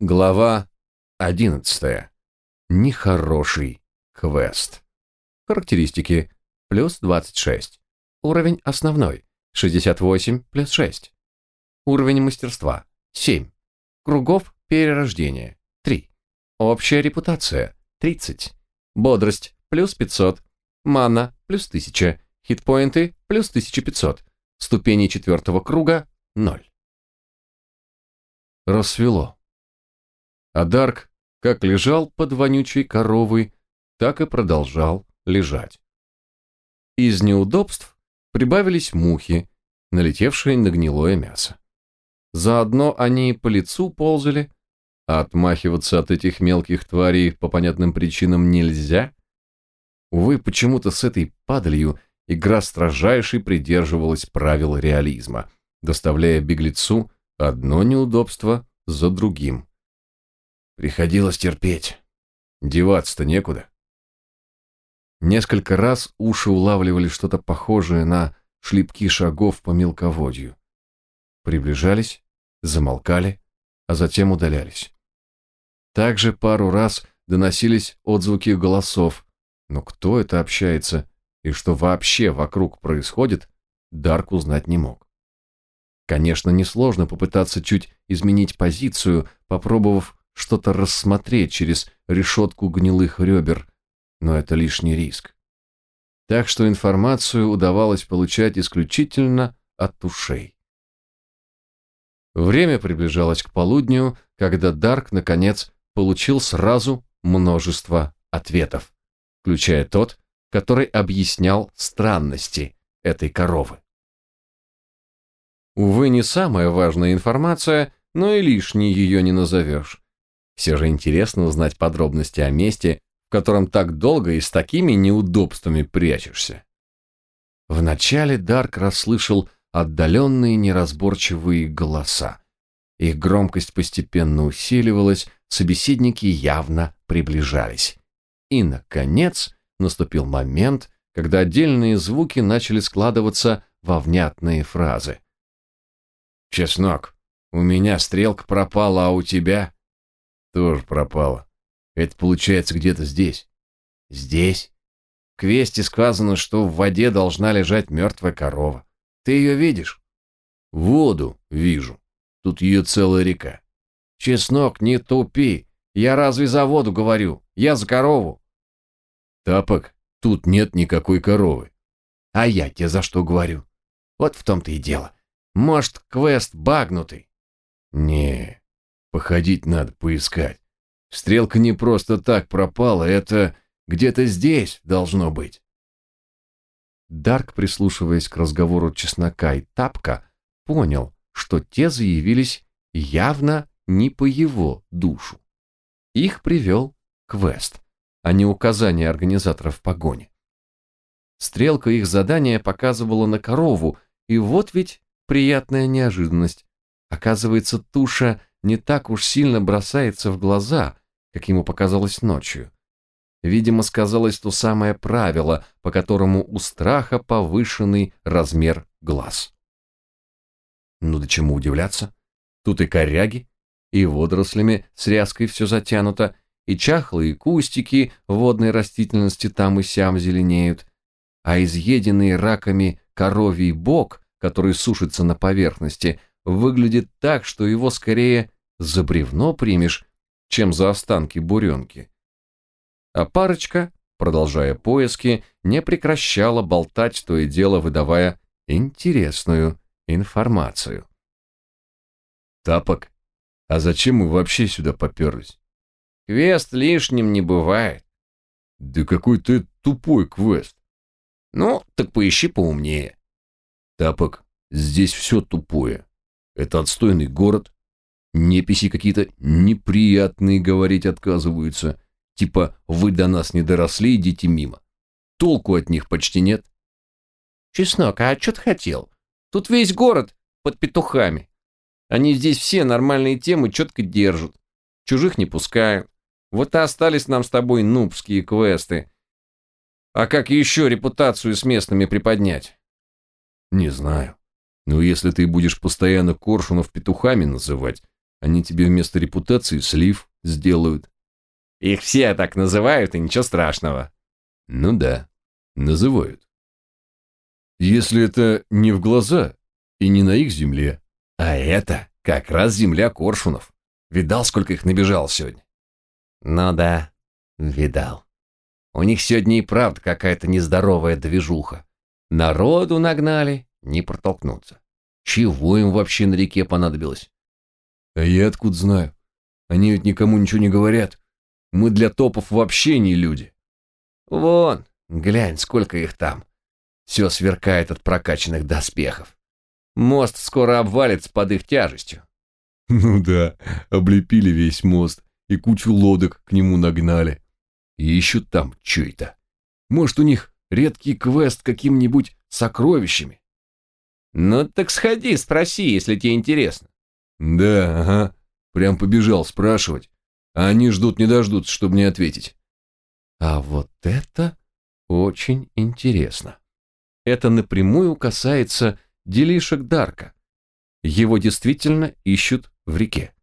Глава 11. Нехороший квест. Характеристики. Плюс 26. Уровень основной. 68 плюс 6. Уровень мастерства. 7. Кругов перерождения. 3. Общая репутация. 30. Бодрость. Плюс 500. Мана. Плюс 1000. Хитпоинты. Плюс 1500. Ступени четвертого круга. 0. Рассвело. А Дарк как лежал под вонючей коровой, так и продолжал лежать. Из неудобств прибавились мухи, налетевшие на гнилое мясо. Заодно они по лицу ползали, а отмахиваться от этих мелких тварей по понятным причинам нельзя. Увы, почему-то с этой падалью игра строжайшей придерживалась правил реализма, доставляя беглецу одно неудобство за другим. Приходилось терпеть. Деваться-то некуда. Несколько раз уши улавливали что-то похожее на шлепки шагов по мелководью. Приближались, замолкали, а затем удалялись. Также пару раз доносились отзвуки голосов, но кто это общается и что вообще вокруг происходит, Дарк узнать не мог. Конечно, несложно попытаться чуть изменить позицию, попробовав что-то рассмотреть через решетку гнилых ребер, но это лишний риск. Так что информацию удавалось получать исключительно от ушей. Время приближалось к полудню, когда Дарк, наконец, получил сразу множество ответов, включая тот, который объяснял странности этой коровы. Увы, не самая важная информация, но и лишней ее не назовешь. Все же интересно узнать подробности о месте, в котором так долго и с такими неудобствами прячешься. Вначале Дарк расслышал отдаленные неразборчивые голоса. Их громкость постепенно усиливалась, собеседники явно приближались. И, наконец, наступил момент, когда отдельные звуки начали складываться во внятные фразы. «Чеснок, у меня стрелка пропала, а у тебя...» Тоже пропала. Это получается где-то здесь. Здесь? В квесте сказано, что в воде должна лежать мертвая корова. Ты ее видишь? Воду вижу. Тут ее целая река. Чеснок, не тупи. Я разве за воду говорю? Я за корову. Тапок, тут нет никакой коровы. А я тебе за что говорю? Вот в том-то и дело. Может, квест багнутый? Не, Походить надо, поискать. Стрелка не просто так пропала, это где-то здесь должно быть. Дарк, прислушиваясь к разговору чеснока и тапка, понял, что те заявились явно не по его душу. Их привел квест, а не указание организаторов погони. Стрелка их задания показывала на корову, и вот ведь приятная неожиданность. Оказывается, туша не так уж сильно бросается в глаза, как ему показалось ночью. Видимо, сказалось то самое правило, по которому у страха повышенный размер глаз. Ну да чему удивляться? Тут и коряги, и водорослями с ряской все затянуто, и чахлые кустики водной растительности там и сям зеленеют, а изъеденный раками коровий бок, который сушится на поверхности, выглядит так, что его скорее за бревно примешь, чем за останки буренки. А парочка, продолжая поиски, не прекращала болтать, то и дело выдавая интересную информацию. «Тапок, а зачем мы вообще сюда поперлись?» «Квест лишним не бывает». «Да какой ты тупой квест!» «Ну, так поищи поумнее». «Тапок, здесь все тупое. Это отстойный город, Неписи какие-то неприятные говорить отказываются. Типа, вы до нас не доросли, идите мимо. Толку от них почти нет. Чеснок, а что ты хотел? Тут весь город под петухами. Они здесь все нормальные темы четко держат. Чужих не пускают. Вот и остались нам с тобой нубские квесты. А как еще репутацию с местными приподнять? Не знаю. Но если ты будешь постоянно коршунов петухами называть, они тебе вместо репутации слив сделают. Их все так называют, и ничего страшного. Ну да, называют. Если это не в глаза и не на их земле. А это как раз земля коршунов. Видал, сколько их набежал сегодня? Ну да, видал. У них сегодня и правда какая-то нездоровая движуха. Народу нагнали, не протолкнуться. Чего им вообще на реке понадобилось? А я откуда знаю? Они ведь никому ничего не говорят. Мы для топов вообще не люди. Вон, глянь, сколько их там. Все сверкает от прокачанных доспехов. Мост скоро обвалится под их тяжестью. Ну да, облепили весь мост и кучу лодок к нему нагнали. И ищут там что это. Может, у них редкий квест каким-нибудь сокровищами? Ну так сходи, спроси, если тебе интересно. Да, ага. Прям побежал спрашивать. А они ждут не дождутся, чтобы мне ответить. А вот это очень интересно. Это напрямую касается делишек Дарка. Его действительно ищут в реке,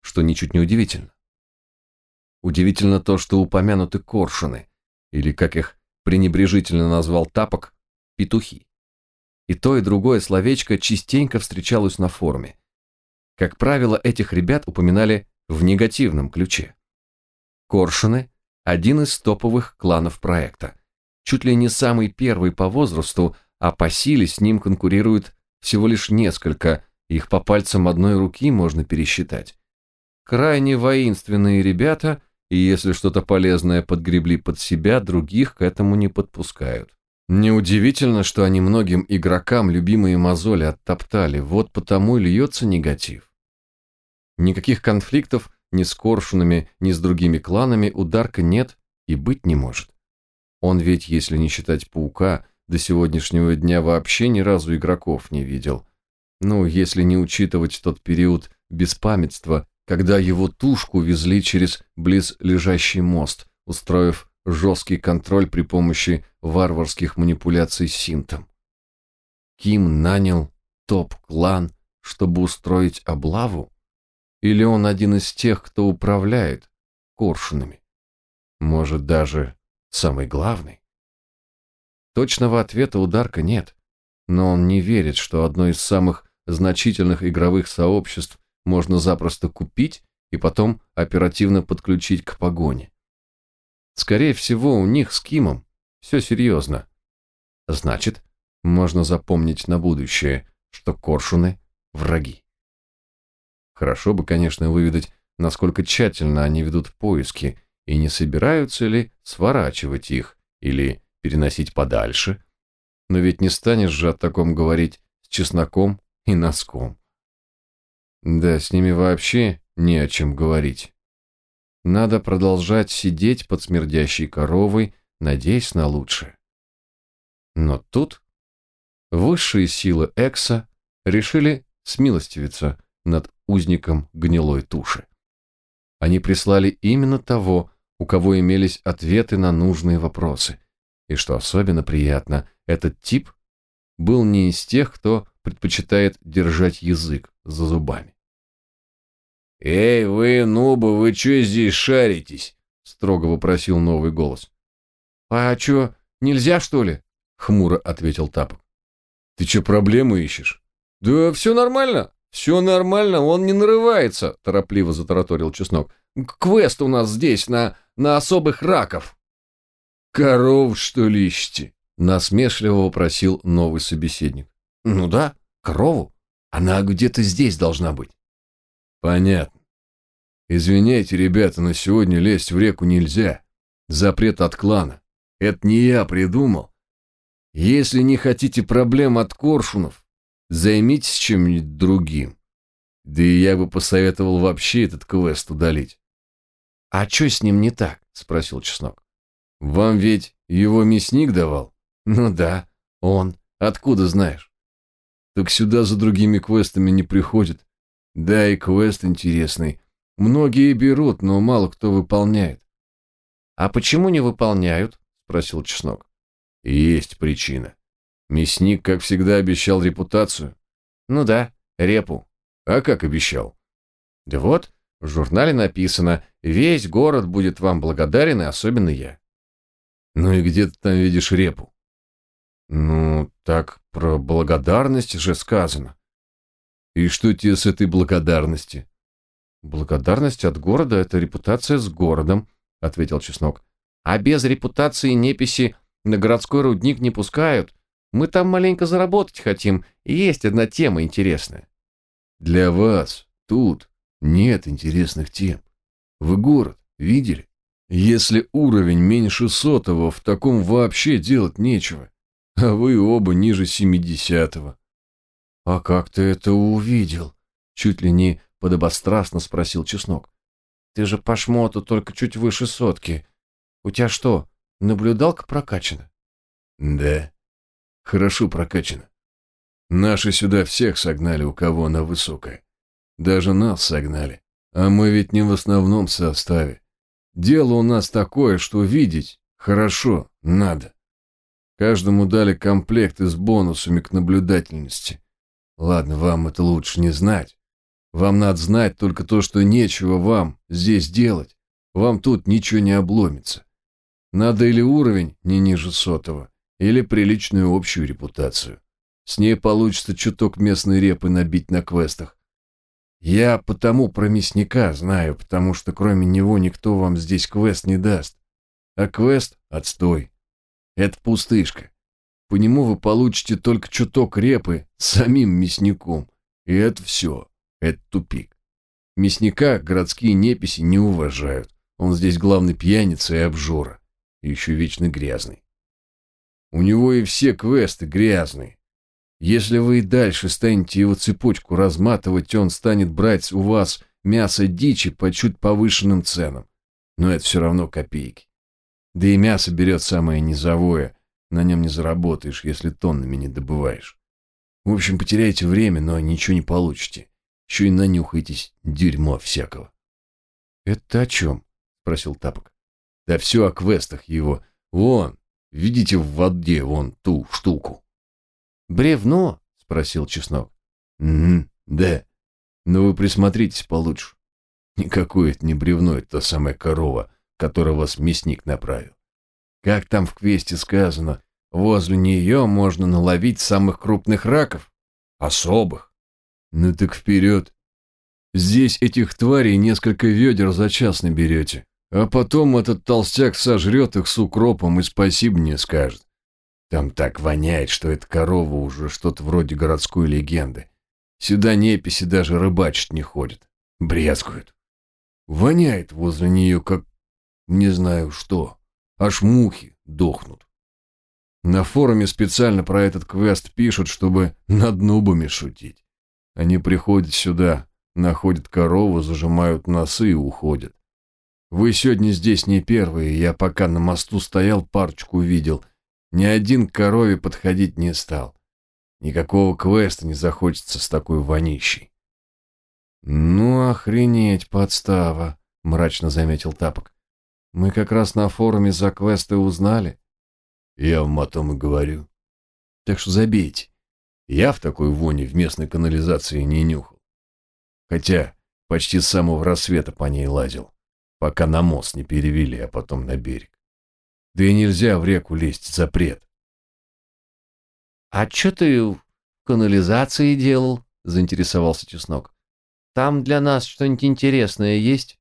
что ничуть не удивительно. Удивительно то, что упомянуты коршуны, или, как их пренебрежительно назвал Тапок, петухи. И то, и другое словечко частенько встречалось на форуме. Как правило, этих ребят упоминали в негативном ключе. Коршуны – один из топовых кланов проекта. Чуть ли не самый первый по возрасту, а по силе с ним конкурируют всего лишь несколько, их по пальцам одной руки можно пересчитать. Крайне воинственные ребята, и если что-то полезное подгребли под себя, других к этому не подпускают. Неудивительно, что они многим игрокам любимые мозоли оттоптали, вот потому и льется негатив. Никаких конфликтов ни с коршунами, ни с другими кланами у Дарка нет и быть не может. Он ведь, если не считать паука, до сегодняшнего дня вообще ни разу игроков не видел. Ну, если не учитывать тот период беспамятства, когда его тушку везли через близлежащий мост, устроив жесткий контроль при помощи варварских манипуляций синтом. Ким нанял топ-клан, чтобы устроить облаву? Или он один из тех, кто управляет коршунами? Может, даже самый главный? Точного ответа у Дарка нет, но он не верит, что одно из самых значительных игровых сообществ можно запросто купить и потом оперативно подключить к погоне. Скорее всего, у них с Кимом все серьезно. Значит, можно запомнить на будущее, что коршуны – враги. Хорошо бы, конечно, выведать, насколько тщательно они ведут поиски и не собираются ли сворачивать их или переносить подальше. Но ведь не станешь же о таком говорить с чесноком и носком. Да, с ними вообще не о чем говорить. Надо продолжать сидеть под смердящей коровой, надеясь на лучшее. Но тут высшие силы Экса решили смилостивиться над узником гнилой туши. Они прислали именно того, у кого имелись ответы на нужные вопросы. И что особенно приятно, этот тип был не из тех, кто предпочитает держать язык за зубами. «Эй, вы, нубы, вы чё здесь шаритесь?» — строго вопросил новый голос. «А чё, нельзя, что ли?» — хмуро ответил Тапок. «Ты чё, проблемы ищешь?» «Да все нормально, все нормально, он не нарывается», — торопливо затараторил Чеснок. «Квест у нас здесь на, на особых раков». «Коров, что ли, ищете?» — насмешливо вопросил новый собеседник. «Ну да, корову. Она где-то здесь должна быть». Понятно. Извиняйте, ребята, но сегодня лезть в реку нельзя. Запрет от клана. Это не я придумал. Если не хотите проблем от коршунов, займитесь чем-нибудь другим. Да и я бы посоветовал вообще этот квест удалить. «А что с ним не так?» — спросил Чеснок. «Вам ведь его мясник давал?» «Ну да, он. Откуда знаешь?» «Так сюда за другими квестами не приходит. Да, и квест интересный. Многие берут, но мало кто выполняет. А почему не выполняют? Спросил Чеснок. Есть причина. Мясник, как всегда, обещал репутацию. Ну да, репу. А как обещал? Да вот, в журнале написано «Весь город будет вам благодарен, и особенно я». Ну и где ты там видишь репу? Ну, так про благодарность же сказано. И что тебе с этой благодарности? Благодарность от города – это репутация с городом, ответил Чеснок. А без репутации неписи на городской рудник не пускают. Мы там маленько заработать хотим, и есть одна тема интересная. Для вас тут нет интересных тем. Вы город видели? Если уровень меньше сотого, в таком вообще делать нечего. А вы оба ниже семидесятого. А как ты это увидел? Чуть ли не подобострастно спросил Чеснок. Ты же по шмоту только чуть выше сотки. У тебя что, наблюдалка прокачана? Да, хорошо прокачана. Наши сюда всех согнали, у кого она высокая. Даже нас согнали. А мы ведь не в основном составе. Дело у нас такое, что видеть хорошо надо. Каждому дали комплекты с бонусами к наблюдательности. Ладно, вам это лучше не знать. Вам надо знать только то, что нечего вам здесь делать. Вам тут ничего не обломится. Надо или уровень не ниже сотого, или приличную общую репутацию. С ней получится чуток местной репы набить на квестах. Я потому про мясника знаю, потому что кроме него никто вам здесь квест не даст. А квест — отстой. Это пустышка. По нему вы получите только чуток репы самим мясником. И это все. Это тупик. Мясника городские неписи не уважают. Он здесь главный пьяница и обжора. И еще вечно грязный. У него и все квесты грязные. Если вы и дальше станете его цепочку разматывать, он станет брать у вас мясо дичи по чуть повышенным ценам. Но это все равно копейки. Да и мясо берет самое низовое. На нем не заработаешь, если тоннами не добываешь. В общем, потеряете время, но ничего не получите. Еще и нанюхаетесь дерьмо всякого. «Это о чем?» — спросил Тапок. «Да все о квестах его. Вон, видите в воде вон ту штуку?» «Бревно?» — спросил Чеснок. «Угу, да. Но вы присмотритесь получше. Никакое это не бревно, это та самая корова, которая вас мясник направил. Как там в квесте сказано, возле нее можно наловить самых крупных раков. Особых. Ну так вперед. Здесь этих тварей несколько ведер за час наберете. А потом этот толстяк сожрет их с укропом и спасибо не скажет. Там так воняет, что эта корова уже что-то вроде городской легенды. Сюда неписи даже рыбачить не ходят. Брезгуют. Воняет возле нее, как... не знаю что. Аж мухи дохнут. На форуме специально про этот квест пишут, чтобы над нубами шутить. Они приходят сюда, находят корову, зажимают носы и уходят. Вы сегодня здесь не первые, я пока на мосту стоял, парочку видел — ни один к корове подходить не стал. Никакого квеста не захочется с такой вонищей. «Ну, охренеть, подстава», — мрачно заметил Тапок. «Мы как раз на форуме за квесты узнали». «Я вам о том и говорю. Так что забейте. Я в такой воне в местной канализации не нюхал. Хотя почти с самого рассвета по ней лазил, пока на мост не перевели, а потом на берег. Да и нельзя в реку лезть, запрет. «А что ты в канализации делал?» — заинтересовался Чеснок. «Там для нас что-нибудь интересное есть?»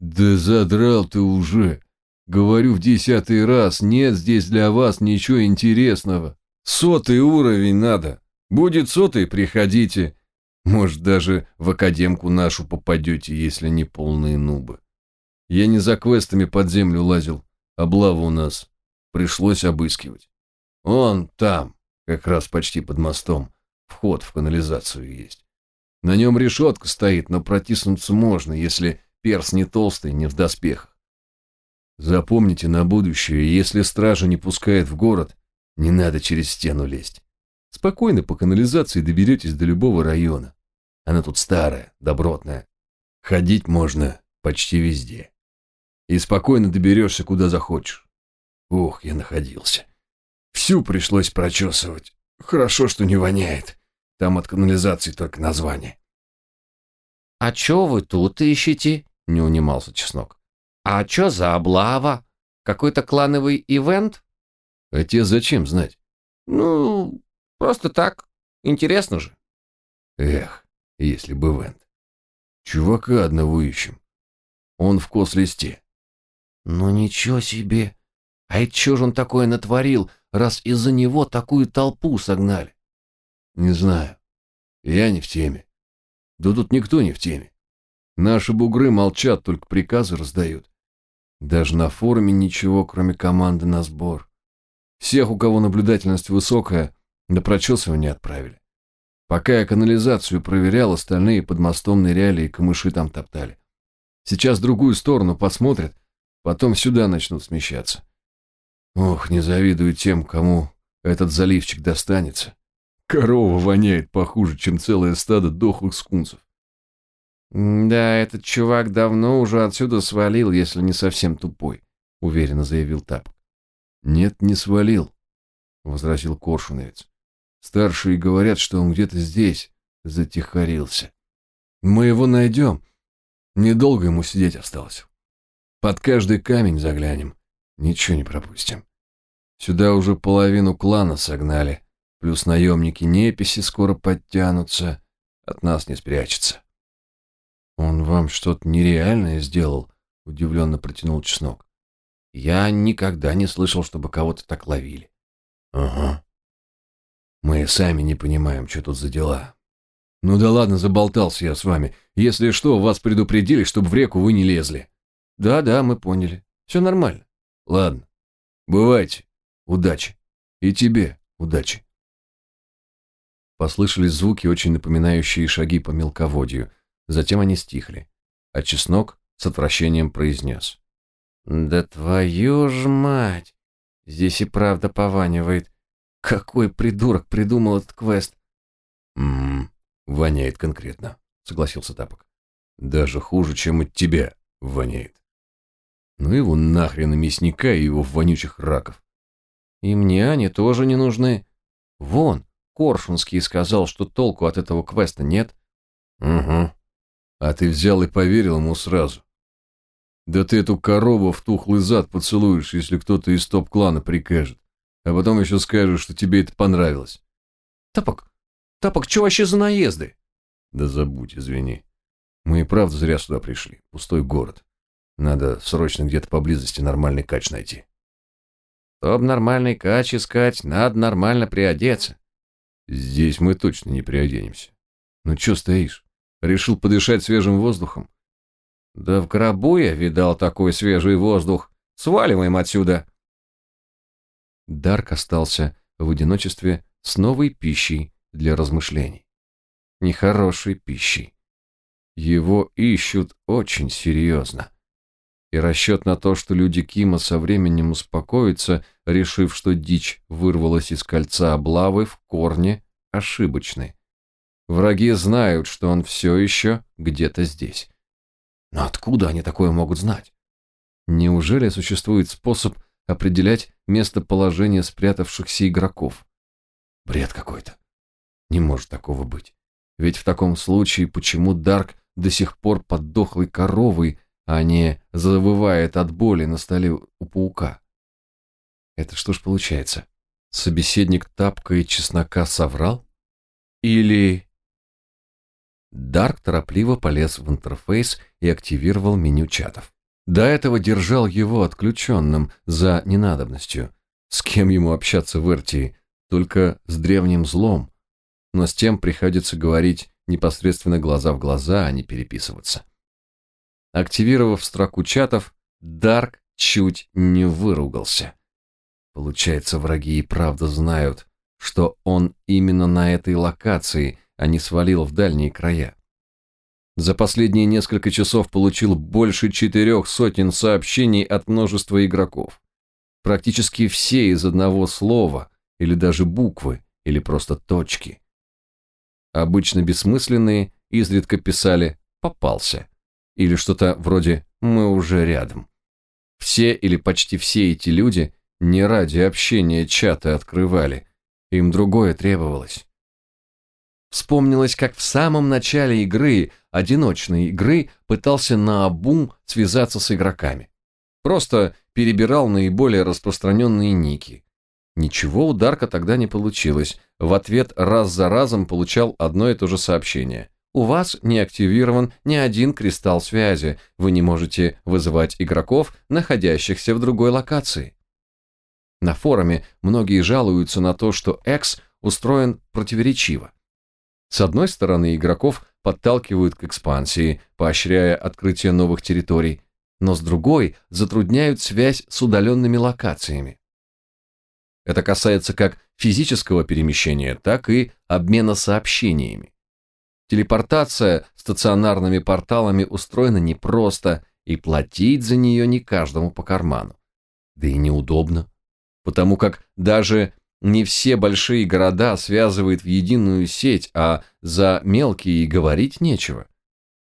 «Да задрал ты уже. Говорю в десятый раз, нет здесь для вас ничего интересного. Сотый уровень надо. Будет сотый, приходите. Может, даже в академку нашу попадете, если не полные нубы. Я не за квестами под землю лазил, Облаву у нас пришлось обыскивать. Он там, как раз почти под мостом, вход в канализацию есть. На нем решетка стоит, но протиснуться можно, если перс не толстый, не в доспехах. Запомните на будущее, если стража не пускает в город, не надо через стену лезть. Спокойно по канализации доберетесь до любого района. Она тут старая, добротная. Ходить можно почти везде и спокойно доберешься, куда захочешь. Ох, я находился. Всю пришлось прочесывать. Хорошо, что не воняет. Там от канализации только название. «А чё вы тут ищете?» — не унимался Чеснок. «А чё за облава? Какой-то клановый ивент?» «А тебе зачем знать?» «Ну, просто так. Интересно же». «Эх, если бы ивент. Чувака одного ищем. Он в кослисте». «Ну ничего себе! А это чё же он такое натворил, раз из-за него такую толпу согнали?» «Не знаю. Я не в теме. Да тут никто не в теме. Наши бугры молчат, только приказы раздают. Даже на форуме ничего, кроме команды на сбор. Всех, у кого наблюдательность высокая, на прочесывание отправили. Пока я канализацию проверял, остальные под мостом ныряли и камыши там топтали. Сейчас другую сторону посмотрят, потом сюда начнут смещаться. Ох, не завидую тем, кому этот заливчик достанется. Корова воняет похуже, чем целое стадо дохлых скунсов. «Да, этот чувак давно уже отсюда свалил, если не совсем тупой», — уверенно заявил Тапок. «Нет, не свалил», — возразил Коршуновец. «Старшие говорят, что он где-то здесь затихарился. Мы его найдем. Недолго ему сидеть осталось. Под каждый камень заглянем, ничего не пропустим. Сюда уже половину клана согнали». Плюс наемники неписи скоро подтянутся, от нас не спрячется. Он вам что-то нереальное сделал, удивленно протянул Чеснок. Я никогда не слышал, чтобы кого-то так ловили. Ага. Мы сами не понимаем, что тут за дела. Ну да ладно, заболтался я с вами. Если что, вас предупредили, чтобы в реку вы не лезли. Да-да, мы поняли. Все нормально. Ладно. Бывайте. Удачи. И тебе удачи. Послышались звуки, очень напоминающие шаги по мелководью. Затем они стихли. А чеснок с отвращением произнес. «Да твою ж мать! Здесь и правда пованивает. Какой придурок придумал этот квест?» «Ммм, воняет конкретно», — согласился Тапок. «Даже хуже, чем от тебя воняет. Ну его нахрен и мясника и его вонючих раков». «И мне они тоже не нужны. Вон, Коршунский сказал, что толку от этого квеста нет. Угу. А ты взял и поверил ему сразу. Да ты эту корову в тухлый зад поцелуешь, если кто-то из топ-клана прикажет. А потом еще скажешь, что тебе это понравилось. Тапок, Тапок, что вообще за наезды? Да забудь, извини. Мы и правда зря сюда пришли. Пустой город. Надо срочно где-то поблизости нормальный кач найти. Чтоб нормальный кач искать, надо нормально приодеться. Здесь мы точно не приоденемся. Ну чё стоишь? Решил подышать свежим воздухом? Да в гробу я видал такой свежий воздух. Сваливаем отсюда. Дарк остался в одиночестве с новой пищей для размышлений. Нехорошей пищей. Его ищут очень серьезно. И расчет на то, что люди Кима со временем успокоятся, решив, что дичь вырвалась из кольца облавы, в корне ошибочны. Враги знают, что он все еще где-то здесь. Но откуда они такое могут знать? Неужели существует способ определять местоположение спрятавшихся игроков? Бред какой-то. Не может такого быть. Ведь в таком случае почему Дарк до сих пор под дохлой коровой, а не завывает от боли на столе у паука? Это что ж получается? Собеседник тапка и чеснока соврал? Или... Дарк торопливо полез в интерфейс и активировал меню чатов. До этого держал его отключенным за ненадобностью. С кем ему общаться в Эртии? Только с древним злом. Но с тем приходится говорить непосредственно глаза в глаза, а не переписываться. Активировав строку чатов, Дарк чуть не выругался. Получается, враги и правда знают, что он именно на этой локации, а не свалил в дальние края. За последние несколько часов получил больше четырех сотен сообщений от множества игроков. Практически все из одного слова, или даже буквы, или просто точки. Обычно бессмысленные изредка писали «попался» или что-то вроде «мы уже рядом». Все или почти все эти люди не ради общения чаты открывали, им другое требовалось. Вспомнилось, как в самом начале игры одиночной игры пытался наобум связаться с игроками. Просто перебирал наиболее распространенные ники. Ничего у Дарка тогда не получилось. В ответ раз за разом получал одно и то же сообщение. У вас не активирован ни один кристалл связи. Вы не можете вызывать игроков, находящихся в другой локации. На форуме многие жалуются на то, что X устроен противоречиво. С одной стороны, игроков подталкивают к экспансии, поощряя открытие новых территорий, но с другой затрудняют связь с удаленными локациями. Это касается как физического перемещения, так и обмена сообщениями. Телепортация стационарными порталами устроена непросто, и платить за нее не каждому по карману. Да и неудобно, потому как даже не все большие города связывает в единую сеть, а за мелкие и говорить нечего.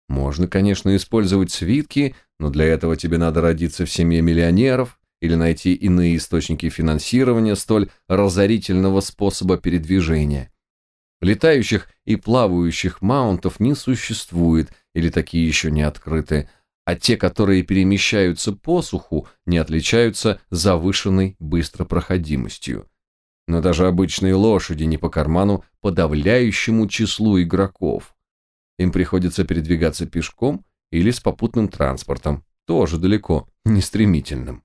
Можно, конечно, использовать свитки, но для этого тебе надо родиться в семье миллионеров или найти иные источники финансирования столь разорительного способа передвижения. Летающих и плавающих маунтов не существует, или такие еще не открыты, а те, которые перемещаются по суху, не отличаются завышенной быстропроходимостью. Но даже обычные лошади не по карману подавляющему числу игроков. Им приходится передвигаться пешком или с попутным транспортом, тоже далеко не стремительным.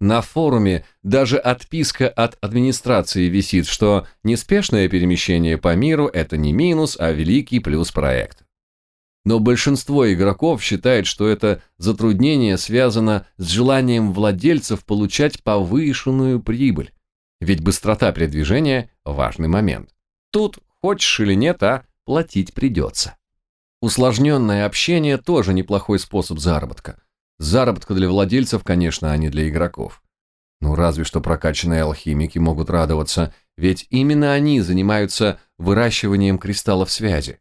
На форуме даже отписка от администрации висит, что неспешное перемещение по миру – это не минус, а великий плюс проект. Но большинство игроков считает, что это затруднение связано с желанием владельцев получать повышенную прибыль. Ведь быстрота передвижения – важный момент. Тут, хочешь или нет, а платить придется. Усложненное общение тоже неплохой способ заработка. Заработка для владельцев, конечно, а не для игроков. Ну, разве что прокачанные алхимики могут радоваться, ведь именно они занимаются выращиванием кристаллов связи.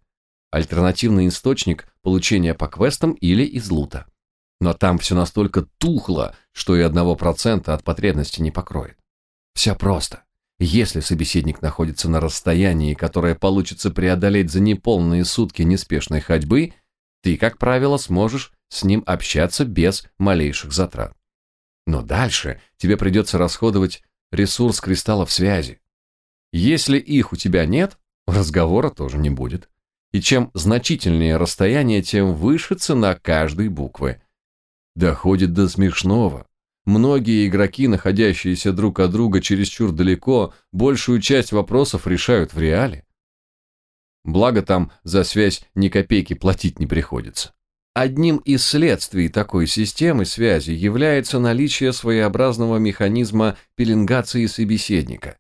Альтернативный источник получения по квестам или из лута. Но там все настолько тухло, что и одного процента от потребности не покроет. Все просто. Если собеседник находится на расстоянии, которое получится преодолеть за неполные сутки неспешной ходьбы, ты, как правило, сможешь с ним общаться без малейших затрат. Но дальше тебе придется расходовать ресурс кристаллов связи. Если их у тебя нет, разговора тоже не будет. И чем значительнее расстояние, тем выше цена каждой буквы. Доходит до смешного. Многие игроки, находящиеся друг от друга чересчур далеко, большую часть вопросов решают в реале. Благо там за связь ни копейки платить не приходится. Одним из следствий такой системы связи является наличие своеобразного механизма пеленгации собеседника.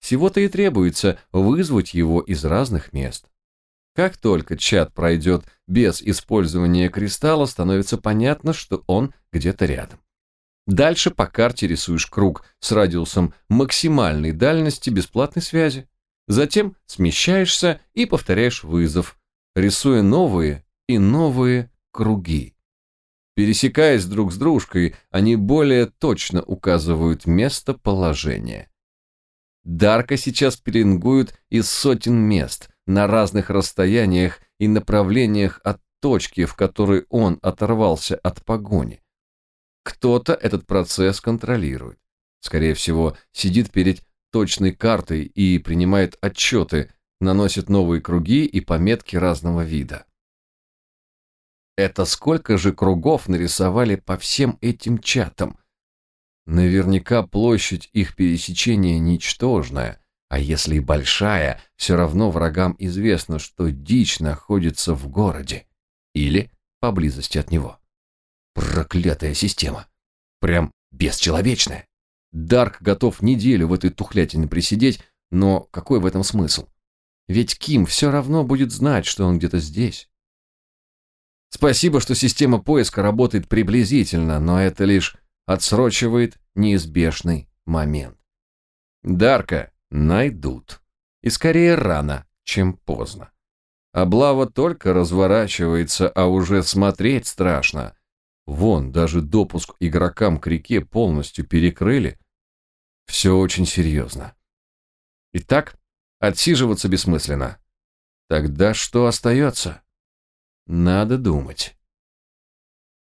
Всего-то и требуется вызвать его из разных мест. Как только чат пройдет без использования кристалла, становится понятно, что он где-то рядом. Дальше по карте рисуешь круг с радиусом максимальной дальности бесплатной связи. Затем смещаешься и повторяешь вызов, рисуя новые и новые круги. Пересекаясь друг с дружкой, они более точно указывают местоположение. Дарка сейчас пеленгуют из сотен мест на разных расстояниях и направлениях от точки, в которой он оторвался от погони. Кто-то этот процесс контролирует. Скорее всего, сидит перед точной картой и принимает отчеты, наносит новые круги и пометки разного вида. Это сколько же кругов нарисовали по всем этим чатам? Наверняка площадь их пересечения ничтожная, а если и большая, все равно врагам известно, что дичь находится в городе или поблизости от него. Проклятая система. Прям бесчеловечная. Дарк готов неделю в этой тухлятине присидеть, но какой в этом смысл? Ведь Ким все равно будет знать, что он где-то здесь. Спасибо, что система поиска работает приблизительно, но это лишь отсрочивает неизбежный момент. Дарка найдут. И скорее рано, чем поздно. Облава только разворачивается, а уже смотреть страшно. Вон, даже допуск игрокам к реке полностью перекрыли. Все очень серьезно. Итак, отсиживаться бессмысленно. Тогда что остается? Надо думать.